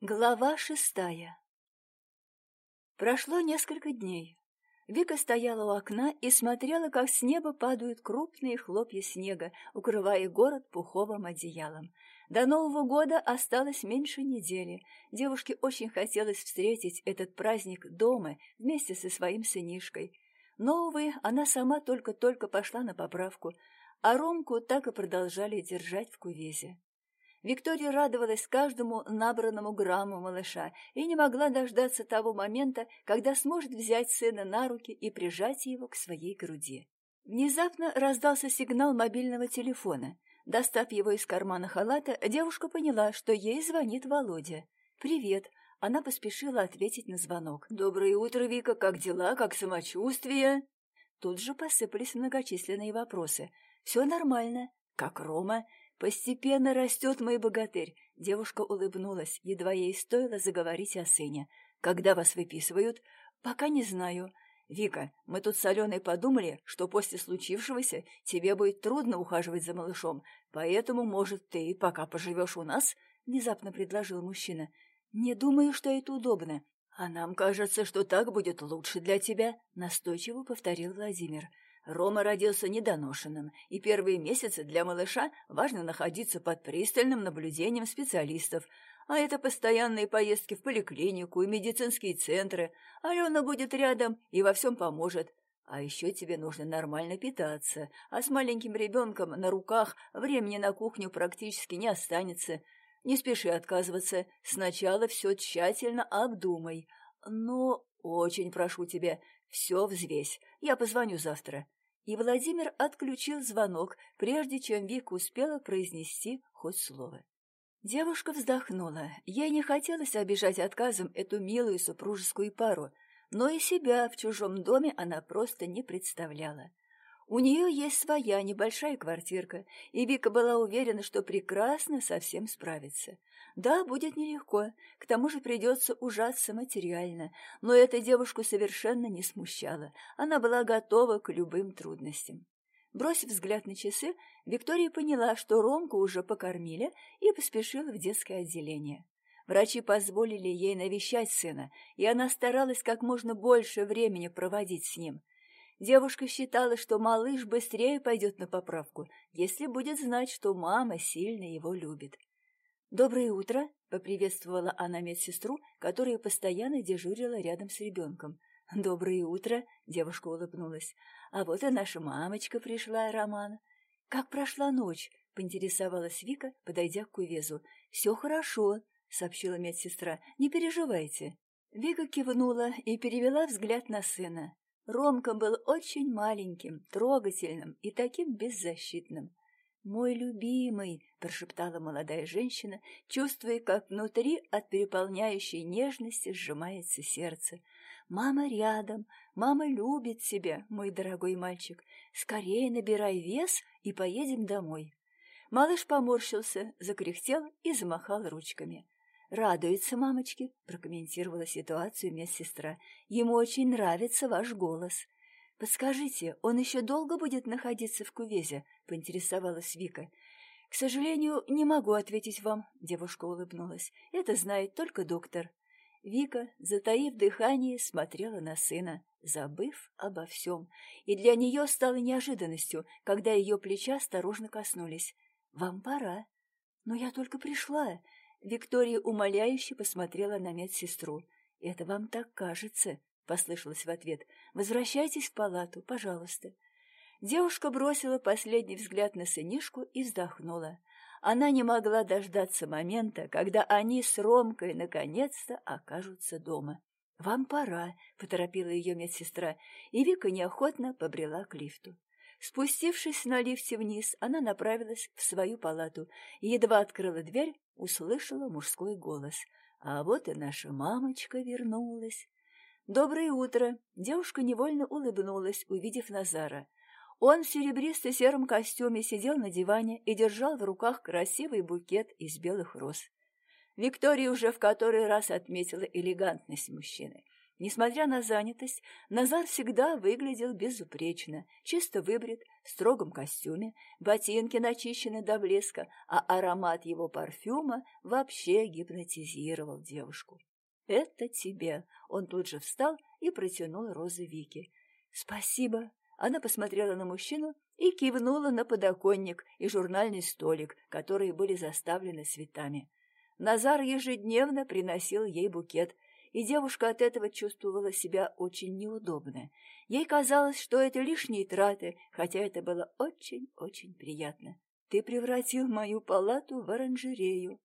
Глава шестая Прошло несколько дней. Вика стояла у окна и смотрела, как с неба падают крупные хлопья снега, укрывая город пуховым одеялом. До Нового года осталось меньше недели. Девушке очень хотелось встретить этот праздник дома вместе со своим сынишкой. Новые она сама только-только пошла на поправку, а Ромку так и продолжали держать в кувезе. Виктория радовалась каждому набранному грамму малыша и не могла дождаться того момента, когда сможет взять сына на руки и прижать его к своей груди. Внезапно раздался сигнал мобильного телефона. Достав его из кармана халата, девушка поняла, что ей звонит Володя. «Привет!» Она поспешила ответить на звонок. «Доброе утро, Вика! Как дела? Как самочувствие?» Тут же посыпались многочисленные вопросы. «Все нормально. Как Рома? «Постепенно растет мой богатырь», — девушка улыбнулась, едва ей стоило заговорить о сыне. «Когда вас выписывают?» «Пока не знаю». «Вика, мы тут с Аленой подумали, что после случившегося тебе будет трудно ухаживать за малышом, поэтому, может, ты пока поживешь у нас?» — внезапно предложил мужчина. «Не думаю, что это удобно. А нам кажется, что так будет лучше для тебя», — настойчиво повторил Владимир. Рома родился недоношенным, и первые месяцы для малыша важно находиться под пристальным наблюдением специалистов, а это постоянные поездки в поликлинику и медицинские центры. Алена будет рядом и во всем поможет. А еще тебе нужно нормально питаться, а с маленьким ребенком на руках времени на кухню практически не останется. Не спеши отказываться, сначала все тщательно обдумай. Но очень прошу тебя, все взвесь, я позвоню завтра и Владимир отключил звонок, прежде чем Вика успела произнести хоть слово. Девушка вздохнула. Ей не хотелось обижать отказом эту милую супружескую пару, но и себя в чужом доме она просто не представляла. У нее есть своя небольшая квартирка, и Вика была уверена, что прекрасно со всем справится. Да, будет нелегко, к тому же придется ужаться материально, но эта девушку совершенно не смущала, она была готова к любым трудностям. Бросив взгляд на часы, Виктория поняла, что Ромку уже покормили, и поспешила в детское отделение. Врачи позволили ей навещать сына, и она старалась как можно больше времени проводить с ним. Девушка считала, что малыш быстрее пойдет на поправку, если будет знать, что мама сильно его любит. «Доброе утро!» — поприветствовала она медсестру, которая постоянно дежурила рядом с ребенком. «Доброе утро!» — девушка улыбнулась. «А вот и наша мамочка пришла, Роман. «Как прошла ночь?» — поинтересовалась Вика, подойдя к кувезу. «Все хорошо», — сообщила медсестра. «Не переживайте». Вика кивнула и перевела взгляд на сына. Ромка был очень маленьким, трогательным и таким беззащитным. «Мой любимый!» — прошептала молодая женщина, чувствуя, как внутри от переполняющей нежности сжимается сердце. «Мама рядом, мама любит тебя, мой дорогой мальчик. Скорее набирай вес и поедем домой». Малыш поморщился, закряхтел и замахал ручками. «Радуется мамочке», — прокомментировала ситуацию медсестра. «Ему очень нравится ваш голос». «Подскажите, он еще долго будет находиться в кувезе?» — поинтересовалась Вика. «К сожалению, не могу ответить вам», — девушка улыбнулась. «Это знает только доктор». Вика, затаив дыхание, смотрела на сына, забыв обо всем, и для нее стало неожиданностью, когда ее плеча осторожно коснулись. «Вам пора». «Но я только пришла», Виктория умоляюще посмотрела на медсестру. «Это вам так кажется», — послышалось в ответ. «Возвращайтесь в палату, пожалуйста». Девушка бросила последний взгляд на сынишку и вздохнула. Она не могла дождаться момента, когда они с Ромкой наконец-то окажутся дома. «Вам пора», — поторопила ее медсестра, и Вика неохотно побрела к лифту. Спустившись на лифте вниз, она направилась в свою палату и едва открыла дверь, услышала мужской голос. А вот и наша мамочка вернулась. «Доброе утро!» Девушка невольно улыбнулась, увидев Назара. Он в серебристо-сером костюме сидел на диване и держал в руках красивый букет из белых роз. Виктория уже в который раз отметила элегантность мужчины. Несмотря на занятость, Назар всегда выглядел безупречно, чисто выбрит, в строгом костюме, ботинки начищены до блеска, а аромат его парфюма вообще гипнотизировал девушку. «Это тебе!» Он тут же встал и протянул розы Вике. «Спасибо!» Она посмотрела на мужчину и кивнула на подоконник и журнальный столик, которые были заставлены цветами. Назар ежедневно приносил ей букет – и девушка от этого чувствовала себя очень неудобно. Ей казалось, что это лишние траты, хотя это было очень-очень приятно. «Ты превратил мою палату в оранжерею»,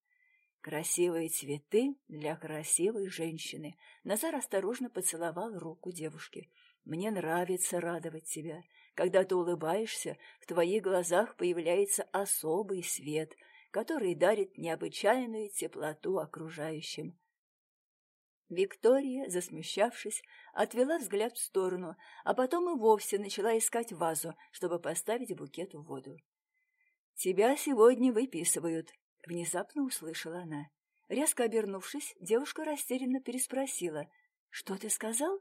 Красивые цветы для красивой женщины. Назар осторожно поцеловал руку девушки. Мне нравится радовать тебя. Когда ты улыбаешься, в твоих глазах появляется особый свет, который дарит необычайную теплоту окружающим. Виктория, засмущавшись, отвела взгляд в сторону, а потом и вовсе начала искать вазу, чтобы поставить букет в воду. «Тебя сегодня выписывают», — внезапно услышала она. Резко обернувшись, девушка растерянно переспросила. «Что ты сказал?»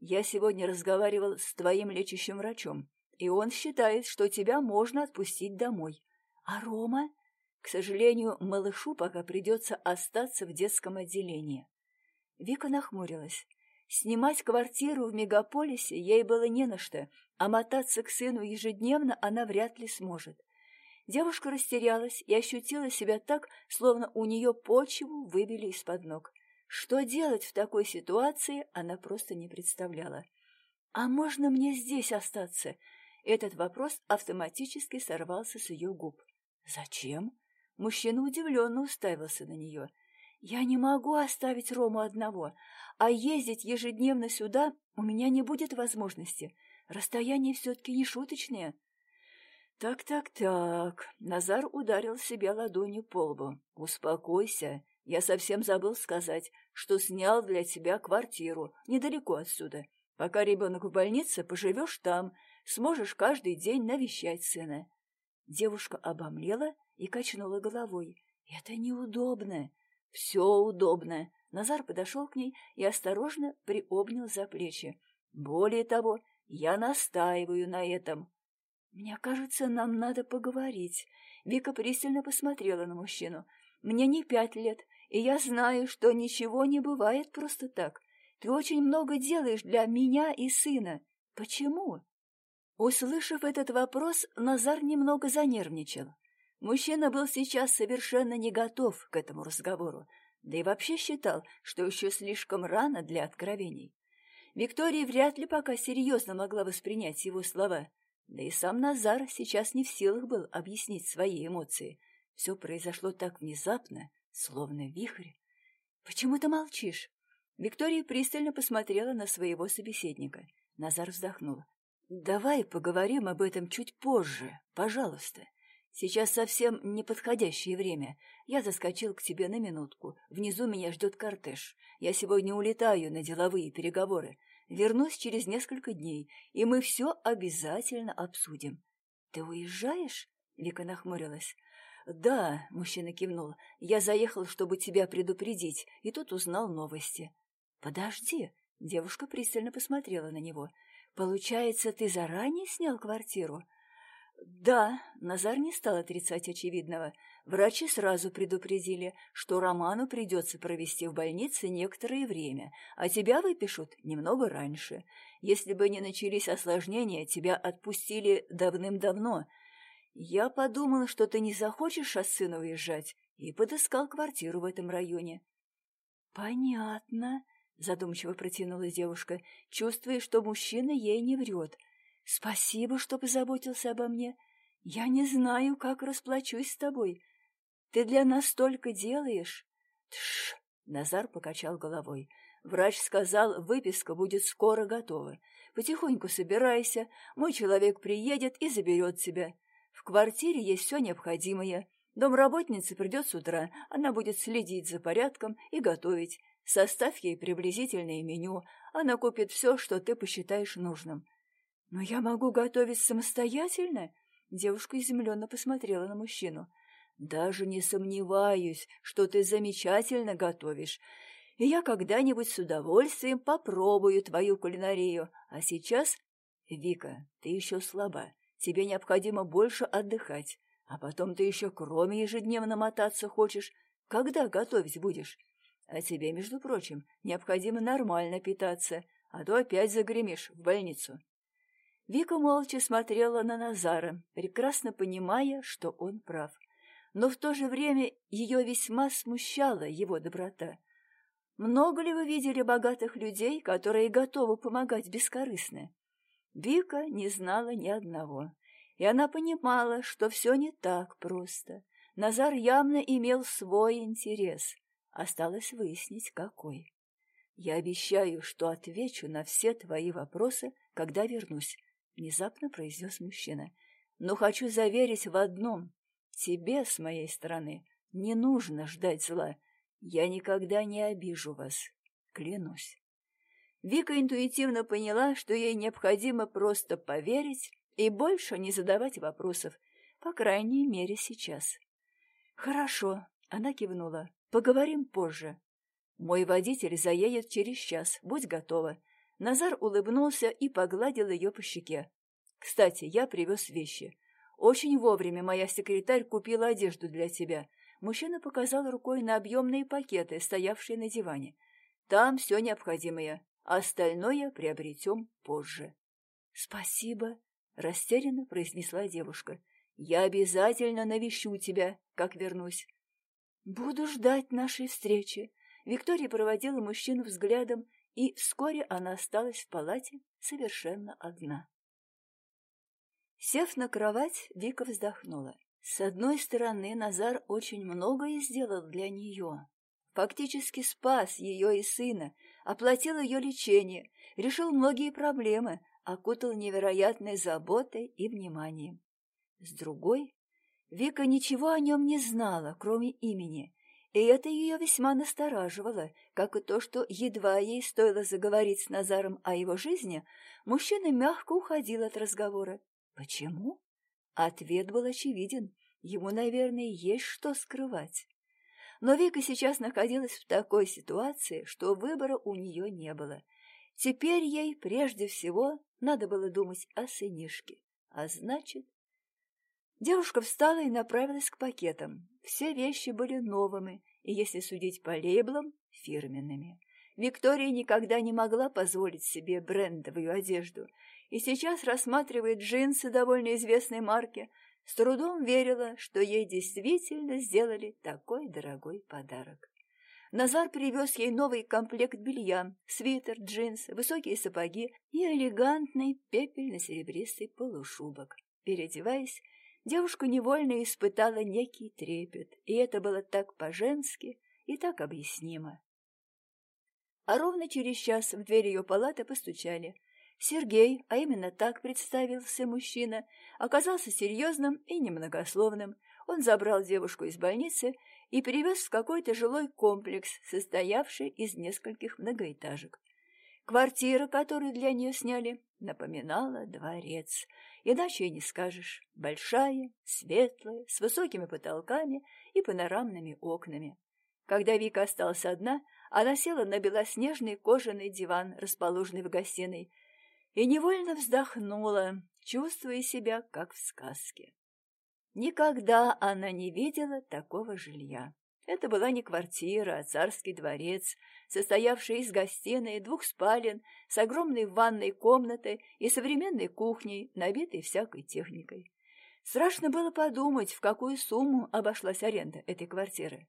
«Я сегодня разговаривал с твоим лечащим врачом, и он считает, что тебя можно отпустить домой. А Рома?» «К сожалению, малышу пока придется остаться в детском отделении». Вика нахмурилась. Снимать квартиру в мегаполисе ей было не на что, а мотаться к сыну ежедневно она вряд ли сможет. Девушка растерялась и ощутила себя так, словно у нее почву выбили из-под ног. Что делать в такой ситуации, она просто не представляла. «А можно мне здесь остаться?» Этот вопрос автоматически сорвался с ее губ. «Зачем?» Мужчина удивленно уставился на нее. Я не могу оставить Рому одного, а ездить ежедневно сюда у меня не будет возможности. Расстояние все-таки не шуточное. Так-так-так, Назар ударил себя ладонью по лбу. Успокойся, я совсем забыл сказать, что снял для тебя квартиру недалеко отсюда. Пока ребенок в больнице, поживешь там, сможешь каждый день навещать сына. Девушка обомлела и качнула головой. Это неудобно. Все удобно. Назар подошел к ней и осторожно приобнял за плечи. Более того, я настаиваю на этом. Мне кажется, нам надо поговорить. Вика пристально посмотрела на мужчину. Мне не пять лет, и я знаю, что ничего не бывает просто так. Ты очень много делаешь для меня и сына. Почему? Услышав этот вопрос, Назар немного занервничал. Мужчина был сейчас совершенно не готов к этому разговору, да и вообще считал, что еще слишком рано для откровений. Виктория вряд ли пока серьезно могла воспринять его слова, да и сам Назар сейчас не в силах был объяснить свои эмоции. Все произошло так внезапно, словно вихрь. «Почему ты молчишь?» Виктория пристально посмотрела на своего собеседника. Назар вздохнул. «Давай поговорим об этом чуть позже, пожалуйста. Сейчас совсем неподходящее время. Я заскочил к тебе на минутку. Внизу меня ждет кортеж. Я сегодня улетаю на деловые переговоры. Вернусь через несколько дней, и мы все обязательно обсудим. Ты уезжаешь? Вика нахмурилась. «Да», — мужчина кивнул, — «я заехал, чтобы тебя предупредить, и тут узнал новости». «Подожди», — девушка пристально посмотрела на него. «Получается, ты заранее снял квартиру?» Да, Назар не стал отрицать очевидного. Врачи сразу предупредили, что Роману придется провести в больнице некоторое время, а тебя выпишут немного раньше. Если бы не начались осложнения, тебя отпустили давным-давно. Я подумал, что ты не захочешь от сына уезжать, и подыскал квартиру в этом районе. Понятно, задумчиво протянула девушка, чувствуя, что мужчина ей не врет. Спасибо, что позаботился обо мне. Я не знаю, как расплачусь с тобой. Ты для нас столько делаешь. Тш! Назар покачал головой. Врач сказал, выписка будет скоро готова. Потихоньку собирайся, мой человек приедет и заберет тебя. В квартире есть все необходимое. Домработница придет с утра, она будет следить за порядком и готовить. Составь ей приблизительное меню, она купит все, что ты посчитаешь нужным. «Но я могу готовить самостоятельно?» Девушка изумленно посмотрела на мужчину. «Даже не сомневаюсь, что ты замечательно готовишь. и я когда-нибудь с удовольствием попробую твою кулинарию. А сейчас... Вика, ты еще слаба, тебе необходимо больше отдыхать, а потом ты еще кроме ежедневно мотаться хочешь. Когда готовить будешь? А тебе, между прочим, необходимо нормально питаться, а то опять загремишь в больницу. Вика молча смотрела на Назара, прекрасно понимая, что он прав. Но в то же время ее весьма смущала его доброта. Много ли вы видели богатых людей, которые готовы помогать бескорыстно? Вика не знала ни одного, и она понимала, что все не так просто. Назар явно имел свой интерес. Осталось выяснить, какой. «Я обещаю, что отвечу на все твои вопросы, когда вернусь», — внезапно произнес мужчина. «Но хочу заверить в одном. Тебе, с моей стороны, не нужно ждать зла. Я никогда не обижу вас. Клянусь». Вика интуитивно поняла, что ей необходимо просто поверить и больше не задавать вопросов, по крайней мере, сейчас. «Хорошо», — она кивнула. «Поговорим позже. Мой водитель заедет через час. Будь готова». Назар улыбнулся и погладил ее по щеке. «Кстати, я привез вещи. Очень вовремя моя секретарь купила одежду для тебя». Мужчина показал рукой на объемные пакеты, стоявшие на диване. «Там все необходимое. Остальное приобретем позже». «Спасибо», — растерянно произнесла девушка. «Я обязательно навещу тебя, как вернусь». «Буду ждать нашей встречи». Виктория проводила мужчину взглядом и вскоре она осталась в палате совершенно одна. Сев на кровать, Вика вздохнула. С одной стороны, Назар очень многое сделал для нее. Фактически спас ее и сына, оплатил ее лечение, решил многие проблемы, окутал невероятной заботой и вниманием. С другой, Вика ничего о нем не знала, кроме имени, и это ее весьма настораживало, как и то, что едва ей стоило заговорить с Назаром о его жизни, мужчина мягко уходил от разговора. Почему? Ответ был очевиден. Ему, наверное, есть что скрывать. Но Вика сейчас находилась в такой ситуации, что выбора у нее не было. Теперь ей прежде всего надо было думать о сынишке, а значит... Девушка встала и направилась к пакетам. Все вещи были новыми, и, если судить по лейблам, фирменными. Виктория никогда не могла позволить себе брендовую одежду, и сейчас рассматривает джинсы довольно известной марки, с трудом верила, что ей действительно сделали такой дорогой подарок. Назар привез ей новый комплект белья, свитер, джинсы, высокие сапоги и элегантный пепельно-серебристый полушубок. Переодеваясь, Девушка невольно испытала некий трепет, и это было так по-женски и так объяснимо. А ровно через час в дверь ее палаты постучали. Сергей, а именно так представился мужчина, оказался серьезным и немногословным. Он забрал девушку из больницы и перевез в какой-то жилой комплекс, состоявший из нескольких многоэтажек. Квартира, которую для нее сняли, напоминала дворец — Иначе и не скажешь. Большая, светлая, с высокими потолками и панорамными окнами. Когда Вика осталась одна, она села на белоснежный кожаный диван, расположенный в гостиной, и невольно вздохнула, чувствуя себя, как в сказке. Никогда она не видела такого жилья. Это была не квартира, а царский дворец, состоявший из гостиной, двух спален, с огромной ванной комнатой и современной кухней, набитой всякой техникой. Страшно было подумать, в какую сумму обошлась аренда этой квартиры.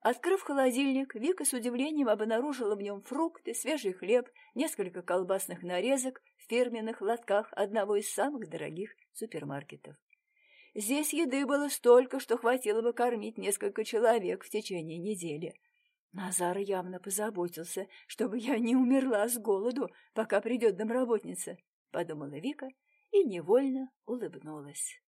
Открыв холодильник, Вика с удивлением обнаружила в нем фрукты, свежий хлеб, несколько колбасных нарезок в фирменных лотках одного из самых дорогих супермаркетов. Здесь еды было столько, что хватило бы кормить несколько человек в течение недели. Назар явно позаботился, чтобы я не умерла с голоду, пока придет домработница, — подумала Вика и невольно улыбнулась.